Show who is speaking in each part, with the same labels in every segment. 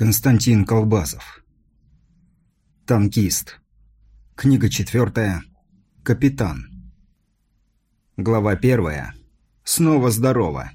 Speaker 1: Константин Колбасов. Танкист. Книга четвертая Капитан. Глава первая. Снова здорово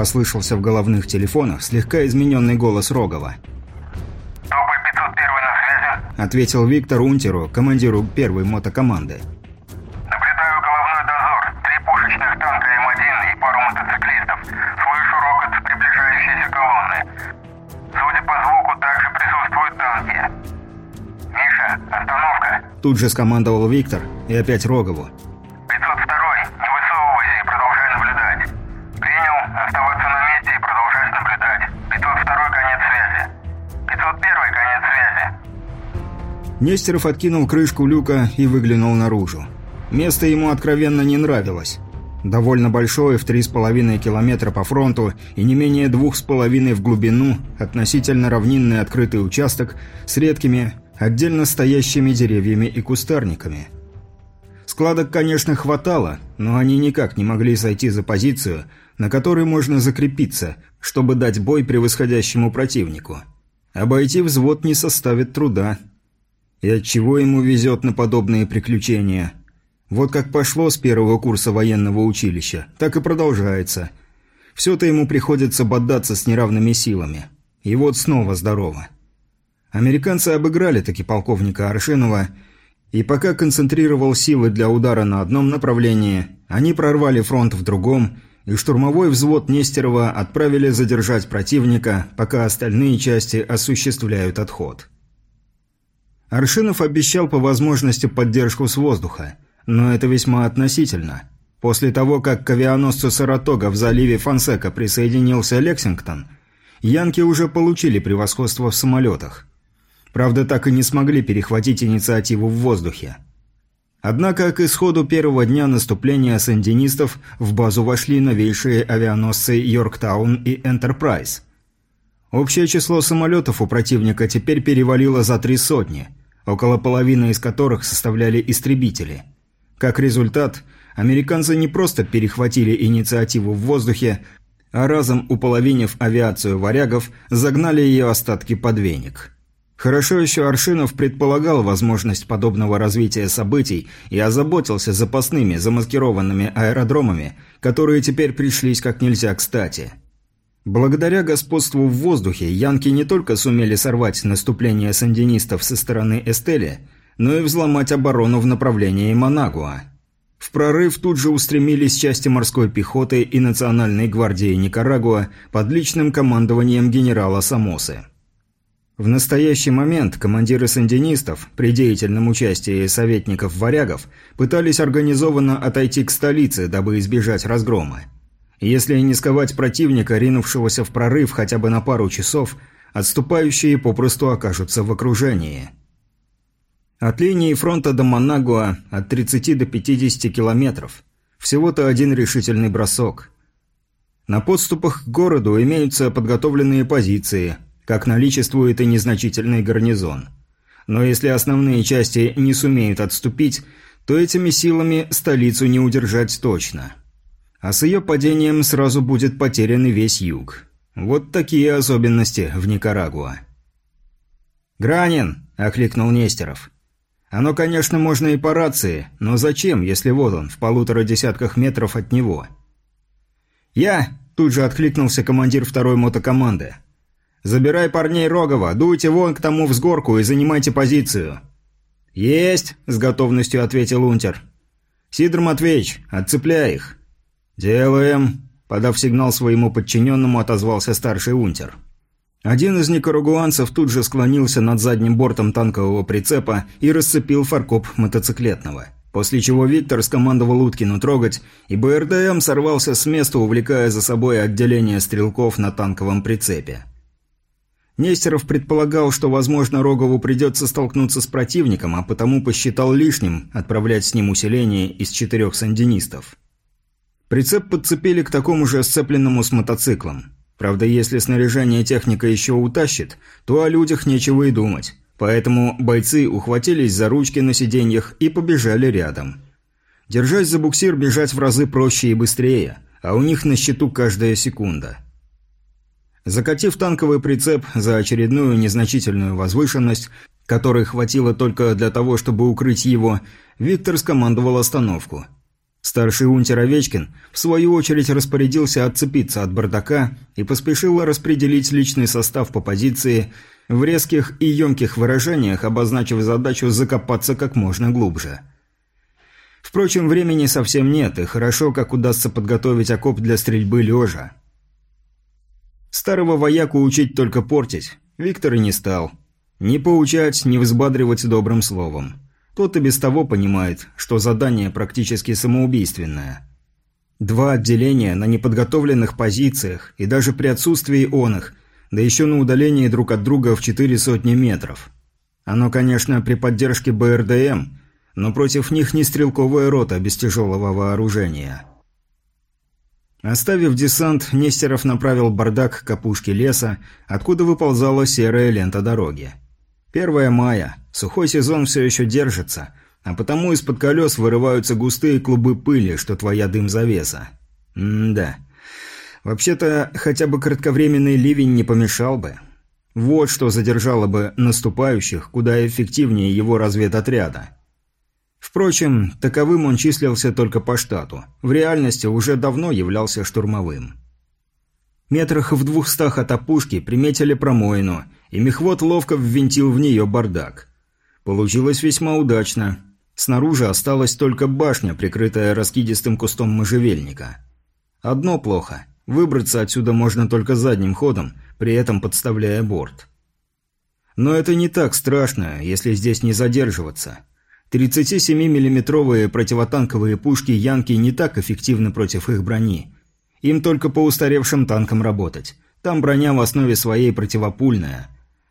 Speaker 1: Послышался в головных телефонах слегка измененный голос Рогова.
Speaker 2: «Тополь 501 на связи?»
Speaker 1: Ответил Виктор Унтеру, командиру первой мотокоманды.
Speaker 2: «Наблюдаю головной дозор. Три пушечных танка М1 и пару мотоциклистов. Слышу рокот приближающейся колонны. Судя по звуку, также присутствуют танки. Миша, остановка!»
Speaker 1: Тут же скомандовал Виктор и опять Рогову. Нестеров откинул крышку люка и выглянул наружу. Место ему откровенно не нравилось. Довольно большое, в 3,5 километра по фронту и не менее 2,5 в глубину, относительно равнинный открытый участок с редкими, отдельно стоящими деревьями и кустарниками. Складок, конечно, хватало, но они никак не могли сойти за позицию, на которой можно закрепиться, чтобы дать бой превосходящему противнику. Обойти взвод не составит труда – и от чего ему везет на подобные приключения? Вот как пошло с первого курса военного училища, так и продолжается. Все-то ему приходится бодаться с неравными силами. И вот снова здорово. Американцы обыграли таки полковника Аршинова, и пока концентрировал силы для удара на одном направлении, они прорвали фронт в другом, и штурмовой взвод Нестерова отправили задержать противника, пока остальные части осуществляют отход. Аршинов обещал по возможности поддержку с воздуха, но это весьма относительно. После того, как к авианосцу «Саратога» в заливе Фонсека присоединился «Лексингтон», янки уже получили превосходство в самолетах. Правда, так и не смогли перехватить инициативу в воздухе. Однако к исходу первого дня наступления сандинистов в базу вошли новейшие авианосцы «Йорктаун» и «Энтерпрайз». Общее число самолетов у противника теперь перевалило за три сотни – около половины из которых составляли истребители. Как результат, американцы не просто перехватили инициативу в воздухе, а разом уполовинив авиацию варягов, загнали ее остатки под веник. Хорошо еще Аршинов предполагал возможность подобного развития событий и озаботился запасными замаскированными аэродромами, которые теперь пришлись как нельзя кстати – Благодаря господству в воздухе янки не только сумели сорвать наступление сандинистов со стороны Эстели, но и взломать оборону в направлении Манагуа. В прорыв тут же устремились части морской пехоты и Национальной гвардии Никарагуа под личным командованием генерала Самосы. В настоящий момент командиры сандинистов, при деятельном участии советников-варягов, пытались организованно отойти к столице, дабы избежать разгрома. Если не сковать противника, ринувшегося в прорыв хотя бы на пару часов, отступающие попросту окажутся в окружении. От линии фронта до Манагуа от 30 до 50 километров. Всего-то один решительный бросок. На подступах к городу имеются подготовленные позиции, как наличествует и незначительный гарнизон. Но если основные части не сумеют отступить, то этими силами столицу не удержать точно. А с ее падением сразу будет потерян и весь юг. Вот такие особенности в Никарагуа. «Гранин!» – окликнул Нестеров. «Оно, конечно, можно и по рации, но зачем, если вот он, в полутора десятках метров от него?» «Я!» – тут же откликнулся командир второй мотокоманды. «Забирай парней Рогова, дуйте вон к тому взгорку и занимайте позицию». «Есть!» – с готовностью ответил Унтер. «Сидор Матвеевич, отцепляй их!» «Делаем!» – подав сигнал своему подчиненному, отозвался старший унтер. Один из никарагуанцев тут же склонился над задним бортом танкового прицепа и расцепил фаркоп мотоциклетного. После чего Виктор скомандовал Уткину трогать, и БРДМ сорвался с места, увлекая за собой отделение стрелков на танковом прицепе. Нестеров предполагал, что, возможно, Рогову придется столкнуться с противником, а потому посчитал лишним отправлять с ним усиление из четырех сандинистов. Прицеп подцепили к такому же сцепленному с мотоциклом. Правда, если снаряжение техника еще утащит, то о людях нечего и думать. Поэтому бойцы ухватились за ручки на сиденьях и побежали рядом. Держась за буксир, бежать в разы проще и быстрее, а у них на счету каждая секунда – Закатив танковый прицеп за очередную незначительную возвышенность, которой хватило только для того, чтобы укрыть его, Виктор скомандовал остановку. Старший унтер Овечкин, в свою очередь, распорядился отцепиться от бардака и поспешил распределить личный состав по позиции, в резких и емких выражениях обозначив задачу закопаться как можно глубже. Впрочем, времени совсем нет, и хорошо, как удастся подготовить окоп для стрельбы лежа. Старого вояку учить только портить. Виктор и не стал. Ни поучать, ни взбадривать добрым словом. Тот и без того понимает, что задание практически самоубийственное. Два отделения на неподготовленных позициях и даже при отсутствии оных, да еще на удалении друг от друга в четыре сотни метров. Оно, конечно, при поддержке БРДМ, но против них не стрелковая рота без тяжелого вооружения. Оставив десант, Нестеров направил бардак к опушке леса, откуда выползала серая лента дороги. 1 мая. Сухой сезон все еще держится, а потому из-под колес вырываются густые клубы пыли, что твоя дым-завеса. М-да. Вообще-то, хотя бы кратковременный ливень не помешал бы. Вот что задержало бы наступающих куда эффективнее его разведотряда. Впрочем, таковым он числился только по штату. В реальности уже давно являлся штурмовым. Метрах в двухстах от опушки приметили промоину, и мехвод ловко ввинтил в нее бардак. Получилось весьма удачно. Снаружи осталась только башня, прикрытая раскидистым кустом можжевельника. Одно плохо. Выбраться отсюда можно только задним ходом, при этом подставляя борт. Но это не так страшно, если здесь не задерживаться. 37-миллиметровые противотанковые пушки «Янки» не так эффективны против их брони. Им только по устаревшим танкам работать. Там броня в основе своей противопульная.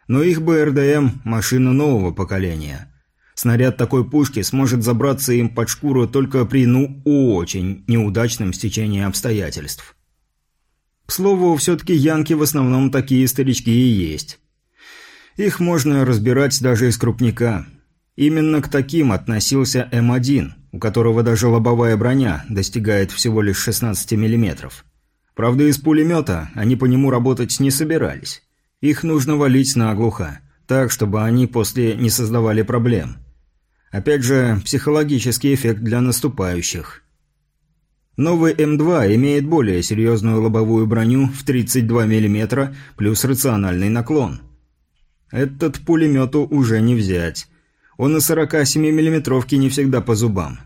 Speaker 1: Но их БРДМ – машина нового поколения. Снаряд такой пушки сможет забраться им под шкуру только при, ну, очень неудачном стечении обстоятельств. К слову, все-таки Янки в основном такие старички и есть. Их можно разбирать даже из крупника – Именно к таким относился М1, у которого даже лобовая броня достигает всего лишь 16 мм. Правда, из пулемета они по нему работать не собирались. Их нужно валить наглухо, так, чтобы они после не создавали проблем. Опять же, психологический эффект для наступающих. Новый М2 имеет более серьезную лобовую броню в 32 мм плюс рациональный наклон. Этот пулемету уже не взять. Он и 47 миллиметровки не всегда по зубам.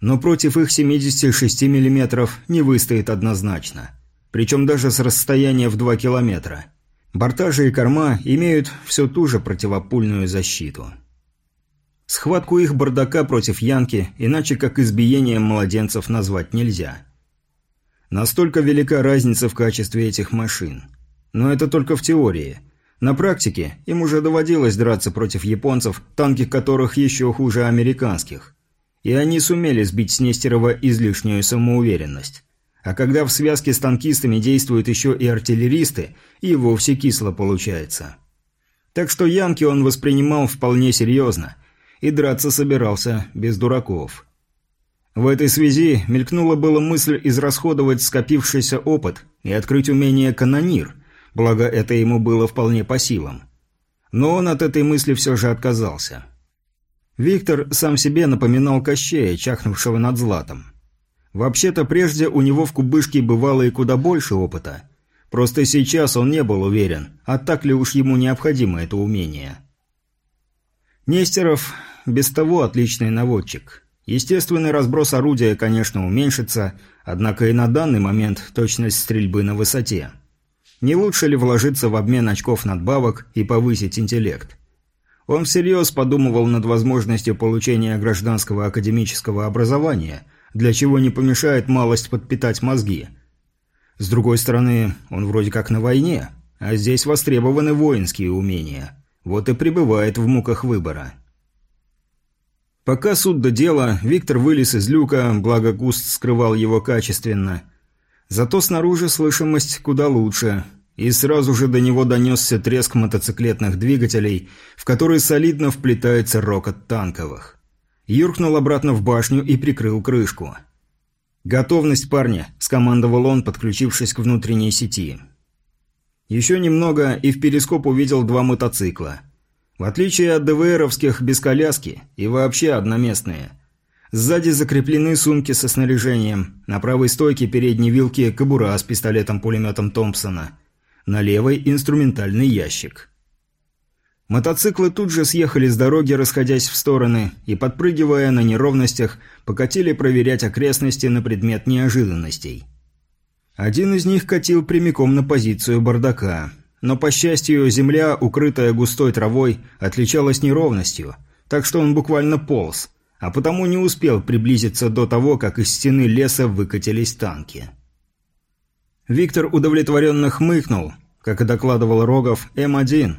Speaker 1: Но против их 76 миллиметров не выстоит однозначно. Причем даже с расстояния в 2 километра. Бортажи и корма имеют все ту же противопульную защиту. Схватку их бардака против Янки, иначе как избиением младенцев назвать нельзя. Настолько велика разница в качестве этих машин. Но это только в теории – на практике им уже доводилось драться против японцев, танки которых еще хуже американских. И они сумели сбить с Нестерова излишнюю самоуверенность. А когда в связке с танкистами действуют еще и артиллеристы, и вовсе кисло получается. Так что Янки он воспринимал вполне серьезно, и драться собирался без дураков. В этой связи мелькнула была мысль израсходовать скопившийся опыт и открыть умение «канонир», благо это ему было вполне по силам. Но он от этой мысли все же отказался. Виктор сам себе напоминал Кощея, чахнувшего над златом. Вообще-то прежде у него в кубышке бывало и куда больше опыта. Просто сейчас он не был уверен, а так ли уж ему необходимо это умение. Нестеров без того отличный наводчик. Естественный разброс орудия, конечно, уменьшится, однако и на данный момент точность стрельбы на высоте. Не лучше ли вложиться в обмен очков надбавок и повысить интеллект? Он всерьез подумывал над возможностью получения гражданского академического образования, для чего не помешает малость подпитать мозги. С другой стороны, он вроде как на войне, а здесь востребованы воинские умения. Вот и пребывает в муках выбора. Пока суд до дела, Виктор вылез из люка, благо куст скрывал его качественно. Зато снаружи слышимость куда лучше, и сразу же до него донесся треск мотоциклетных двигателей, в который солидно вплетается рокот танковых. Юркнул обратно в башню и прикрыл крышку. «Готовность, парни!» – скомандовал он, подключившись к внутренней сети. Еще немного, и в перископ увидел два мотоцикла. В отличие от ДВРовских без коляски и вообще одноместные. Сзади закреплены сумки со снаряжением, на правой стойке передней вилки кобура с пистолетом-пулеметом Томпсона, на левой инструментальный ящик. Мотоциклы тут же съехали с дороги, расходясь в стороны, и, подпрыгивая на неровностях, покатили проверять окрестности на предмет неожиданностей. Один из них катил прямиком на позицию бардака. Но, по счастью, земля, укрытая густой травой, отличалась неровностью, так что он буквально полз, а потому не успел приблизиться до того, как из стены леса выкатились танки. Виктор удовлетворенно хмыкнул, как и докладывал Рогов, М1,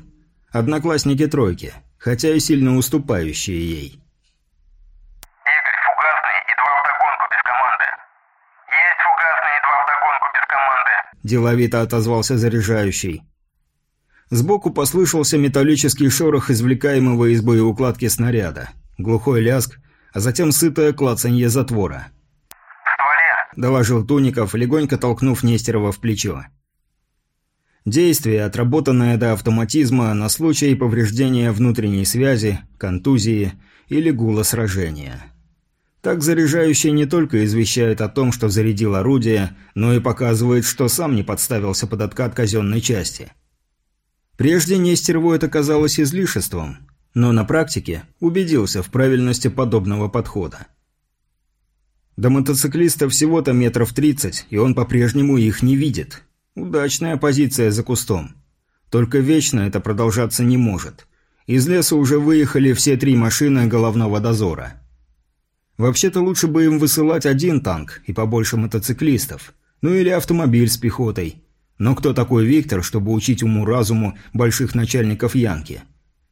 Speaker 1: одноклассники тройки, хотя и сильно уступающие ей.
Speaker 2: Игорь, фугасный и два вдогонку без команды. Есть фугасный и два вдогонку без команды.
Speaker 1: Деловито отозвался заряжающий. Сбоку послышался металлический шорох извлекаемого из боеукладки снаряда, глухой ляск, а затем сытое клацанье затвора.
Speaker 2: «В
Speaker 1: доложил Туников, легонько толкнув Нестерова в плечо. Действие, отработанное до автоматизма на случай повреждения внутренней связи, контузии или гула сражения. Так заряжающий не только извещает о том, что зарядил орудие, но и показывает, что сам не подставился под откат казенной части. Прежде Нестерову это казалось излишеством, но на практике убедился в правильности подобного подхода. До мотоциклиста всего-то метров тридцать, и он по-прежнему их не видит. Удачная позиция за кустом. Только вечно это продолжаться не может. Из леса уже выехали все три машины головного дозора. Вообще-то лучше бы им высылать один танк и побольше мотоциклистов. Ну или автомобиль с пехотой. Но кто такой Виктор, чтобы учить уму-разуму больших начальников Янки?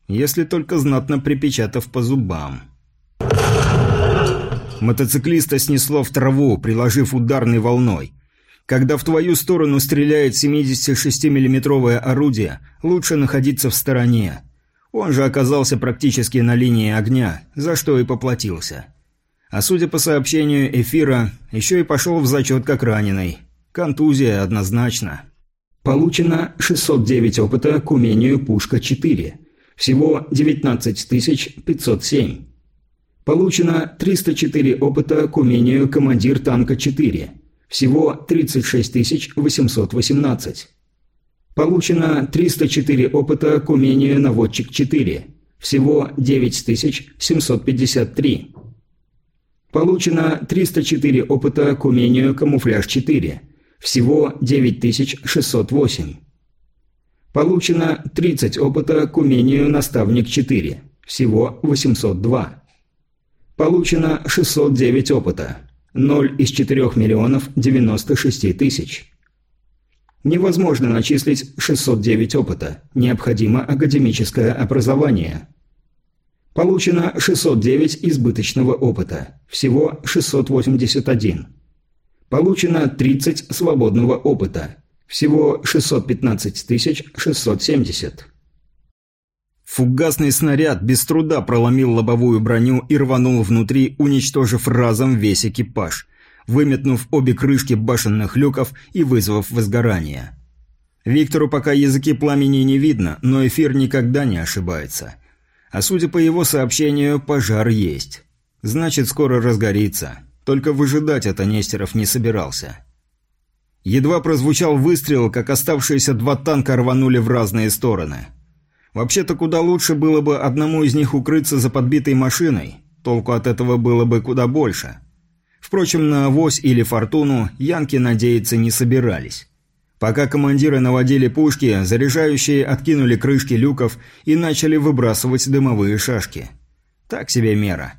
Speaker 1: Если только знатно припечатав по зубам. Мотоциклиста снесло в траву, приложив ударной волной. Когда в твою сторону стреляет 76 миллиметровое орудие, лучше находиться в стороне. Он же оказался практически на линии огня, за что и поплатился. А судя по сообщению эфира, еще и пошел в зачет как раненый. Контузия однозначно.
Speaker 3: Получено 609 опыта к умению «Пушка-4». Всего 19 507. Получено 304 опыта к умению «Командир танка-4». Всего 36 818. Получено 304 опыта к умению «Наводчик-4». Всего 9753. Получено 304 опыта к умению «Камуфляж-4». Всего 9608. Получено 30 опыта к умению «Наставник 4». Всего 802. Получено 609 опыта. 0 из 4 миллионов 96 тысяч. Невозможно начислить 609 опыта. Необходимо академическое образование. Получено 609 избыточного опыта. Всего 681. Получено 30 свободного опыта. Всего 615 670.
Speaker 1: Фугасный снаряд без труда проломил лобовую броню и рванул внутри, уничтожив разом весь экипаж, выметнув обе крышки башенных люков и вызвав возгорание. Виктору пока языки пламени не видно, но эфир никогда не ошибается. А судя по его сообщению, пожар есть. Значит, скоро разгорится. Только выжидать это Нестеров не собирался. Едва прозвучал выстрел, как оставшиеся два танка рванули в разные стороны. Вообще-то куда лучше было бы одному из них укрыться за подбитой машиной. толку от этого было бы куда больше. Впрочем, на авось или фортуну янки надеяться не собирались. Пока командиры наводили пушки, заряжающие откинули крышки люков и начали выбрасывать дымовые шашки. Так себе мера.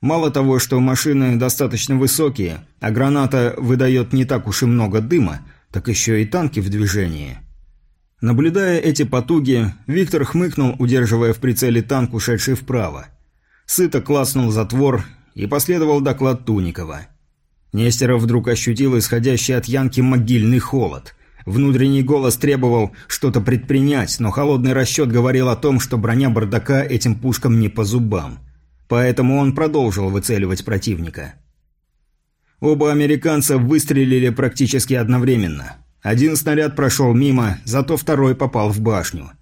Speaker 1: Мало того, что машины достаточно высокие, а граната выдает не так уж и много дыма, так еще и танки в движении. Наблюдая эти потуги, Виктор хмыкнул, удерживая в прицеле танк, ушедший вправо. Сыто класснул затвор и последовал доклад Туникова. Нестеров вдруг ощутил исходящий от Янки могильный холод. Внутренний голос требовал что-то предпринять, но холодный расчет говорил о том, что броня бардака этим пушкам не по зубам. Поэтому он продолжил выцеливать противника. Оба американца выстрелили практически одновременно. Один снаряд прошел мимо, зато второй попал в башню.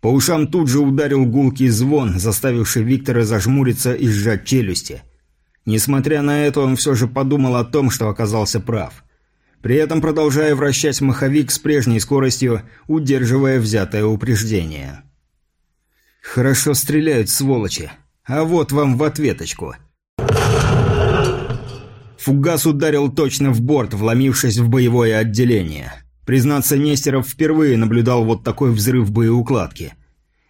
Speaker 1: По ушам тут же ударил гулкий звон, заставивший Виктора зажмуриться и сжать челюсти. Несмотря на это, он все же подумал о том, что оказался прав при этом продолжая вращать маховик с прежней скоростью, удерживая взятое упреждение. «Хорошо стреляют, сволочи. А вот вам в ответочку». Фугас ударил точно в борт, вломившись в боевое отделение. Признаться, Нестеров впервые наблюдал вот такой взрыв боеукладки.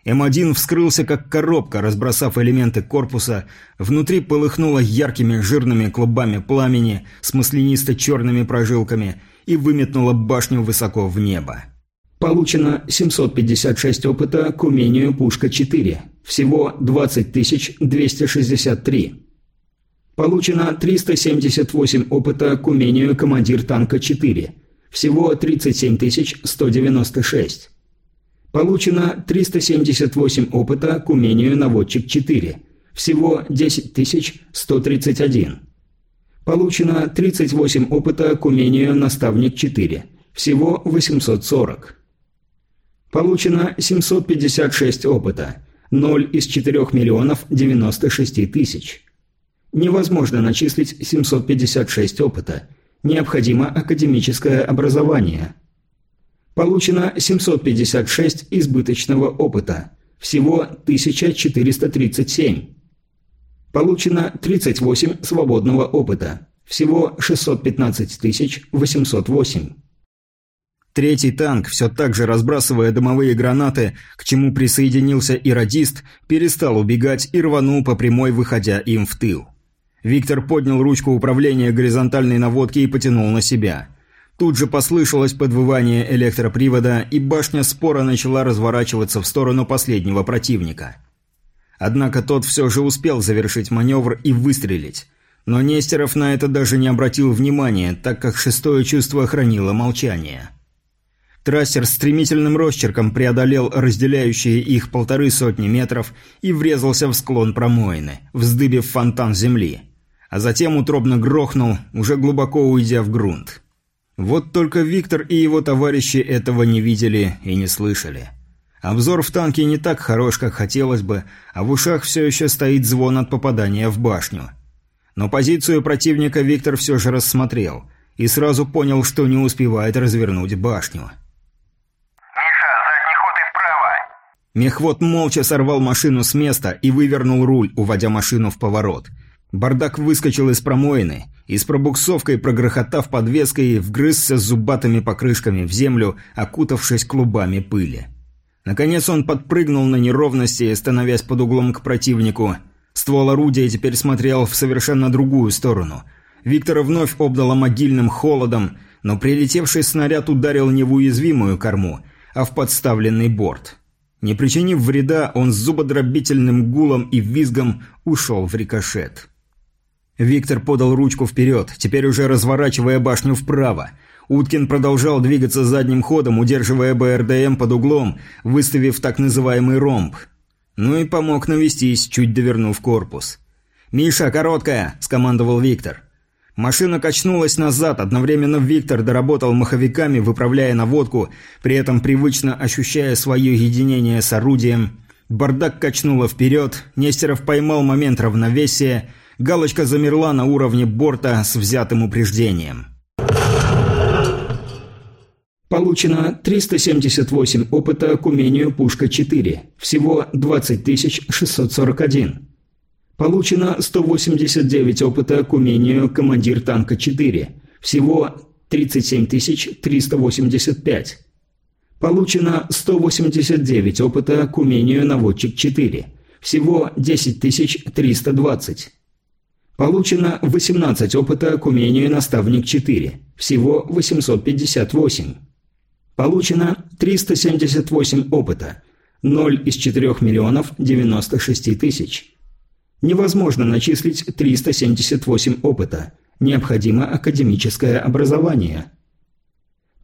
Speaker 1: М1 вскрылся как коробка, разбросав элементы корпуса. Внутри полыхнуло яркими жирными клубами пламени с маслянисто-черными прожилками и выметнуло башню высоко в небо.
Speaker 3: Получено 756 опыта к умению «Пушка-4». Всего 20 263. Получено 378 опыта к умению «Командир танка-4». Всего 37 196. Получено 378 опыта к умению наводчик 4. Всего 10131. Получено 38 опыта к умению наставник 4. Всего 840. Получено 756 опыта. 0 из 4 миллионов 96 тысяч. Невозможно начислить 756 опыта. Необходимо академическое образование. Получено 756 избыточного опыта. Всего 1437. Получено 38 свободного опыта. Всего 615 808.
Speaker 1: Третий танк, все так же разбрасывая дымовые гранаты, к чему присоединился и радист, перестал убегать и рванул по прямой, выходя им в тыл. Виктор поднял ручку управления горизонтальной наводки и потянул на себя – Тут же послышалось подвывание электропривода, и башня спора начала разворачиваться в сторону последнего противника. Однако тот все же успел завершить маневр и выстрелить. Но Нестеров на это даже не обратил внимания, так как шестое чувство хранило молчание. Трассер стремительным росчерком преодолел разделяющие их полторы сотни метров и врезался в склон промоины, вздыбив фонтан земли. А затем утробно грохнул, уже глубоко уйдя в грунт. Вот только Виктор и его товарищи этого не видели и не слышали. Обзор в танке не так хорош, как хотелось бы, а в ушах все еще стоит звон от попадания в башню. Но позицию противника Виктор все же рассмотрел и сразу понял, что не успевает развернуть башню.
Speaker 2: «Миша, задний ход и вправо!»
Speaker 1: Мехвод молча сорвал машину с места и вывернул руль, уводя машину в поворот. Бардак выскочил из промоины и с пробуксовкой, прогрохотав подвеской, вгрызся зубатыми покрышками в землю, окутавшись клубами пыли. Наконец он подпрыгнул на неровности, становясь под углом к противнику. Ствол орудия теперь смотрел в совершенно другую сторону. Виктора вновь обдало могильным холодом, но прилетевший снаряд ударил не в уязвимую корму, а в подставленный борт. Не причинив вреда, он с зубодробительным гулом и визгом ушел в рикошет. Виктор подал ручку вперед, теперь уже разворачивая башню вправо. Уткин продолжал двигаться задним ходом, удерживая БРДМ под углом, выставив так называемый ромб. Ну и помог навестись, чуть довернув корпус. «Миша, короткая!» – скомандовал Виктор. Машина качнулась назад, одновременно Виктор доработал маховиками, выправляя наводку, при этом привычно ощущая свое единение с орудием. Бардак качнуло вперед, Нестеров поймал момент равновесия – Галочка замерла на уровне борта с взятым упреждением.
Speaker 3: Получено 378 опыта к умению «Пушка-4». Всего 20 641. Получено 189 опыта к умению «Командир танка 4». Всего 37 385. Получено 189 опыта к умению «Наводчик 4». Всего 10 320. Получено 18 опыта к умению «Наставник 4». Всего 858. Получено 378 опыта. 0 из 4 миллионов 96 тысяч. Невозможно начислить 378 опыта. Необходимо академическое образование.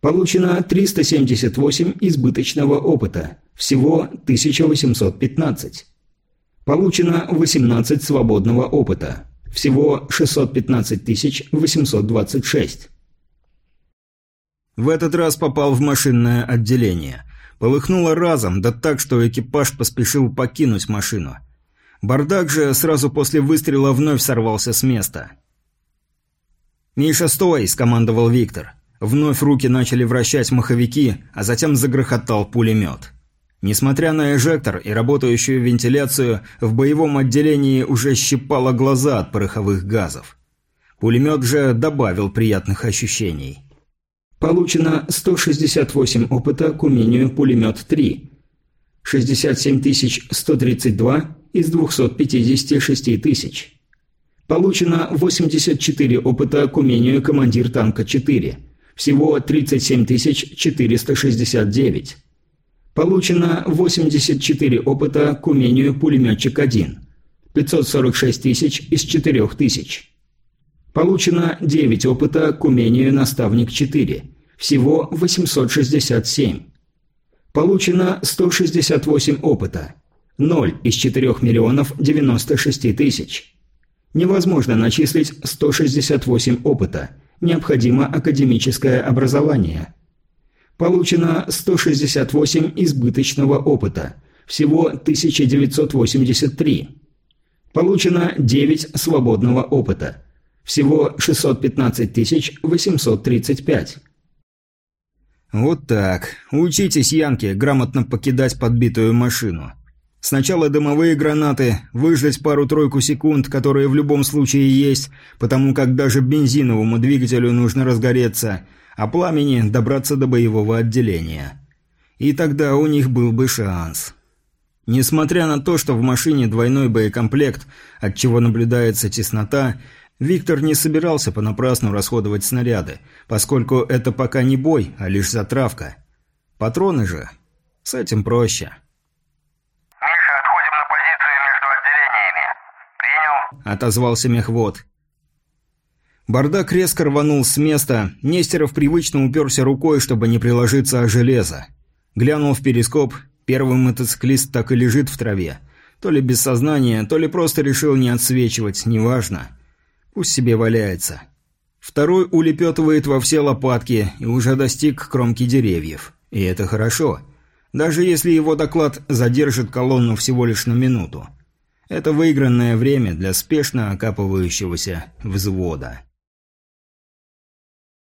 Speaker 3: Получено 378 избыточного опыта. Всего 1815. Получено 18 свободного опыта. Всего 615 826.
Speaker 1: В этот раз попал в машинное отделение. Полыхнуло разом, да так, что экипаж поспешил покинуть машину. Бардак же сразу после выстрела вновь сорвался с места. «Миша, стой!» – скомандовал Виктор. Вновь руки начали вращать маховики, а затем загрохотал пулемет. Несмотря на эжектор и работающую вентиляцию, в боевом отделении уже щипало глаза от пороховых газов. Пулемет же добавил приятных ощущений.
Speaker 3: Получено 168 опыта к умению пулемет 3. 67 132 из 256 тысяч. Получено 84 опыта к умению командир танка 4. Всего 37 469. Получено 84 опыта к умению пулеметчик 1. 546 тысяч из 4 тысяч. Получено 9 опыта к умению наставник 4. Всего 867. Получено 168 опыта. 0 из 4 миллионов 96 тысяч. Невозможно начислить 168 опыта. Необходимо академическое образование. Получено 168 избыточного опыта. Всего 1983. Получено 9 свободного опыта. Всего 615 835.
Speaker 1: Вот так. Учитесь, Янки, грамотно покидать подбитую машину. Сначала дымовые гранаты, выждать пару-тройку секунд, которые в любом случае есть, потому как даже бензиновому двигателю нужно разгореться, а пламени добраться до боевого отделения. И тогда у них был бы шанс. Несмотря на то, что в машине двойной боекомплект, от чего наблюдается теснота, Виктор не собирался понапрасну расходовать снаряды, поскольку это пока не бой, а лишь затравка. Патроны же. С этим проще. отозвался мехвод. Бардак резко рванул с места, Нестеров привычно уперся рукой, чтобы не приложиться о железо. Глянул в перископ, первый мотоциклист так и лежит в траве. То ли без сознания, то ли просто решил не отсвечивать, неважно. Пусть себе валяется. Второй улепетывает во все лопатки и уже достиг кромки деревьев. И это хорошо. Даже если его доклад задержит колонну всего лишь на минуту. Это выигранное время для спешно окапывающегося взвода.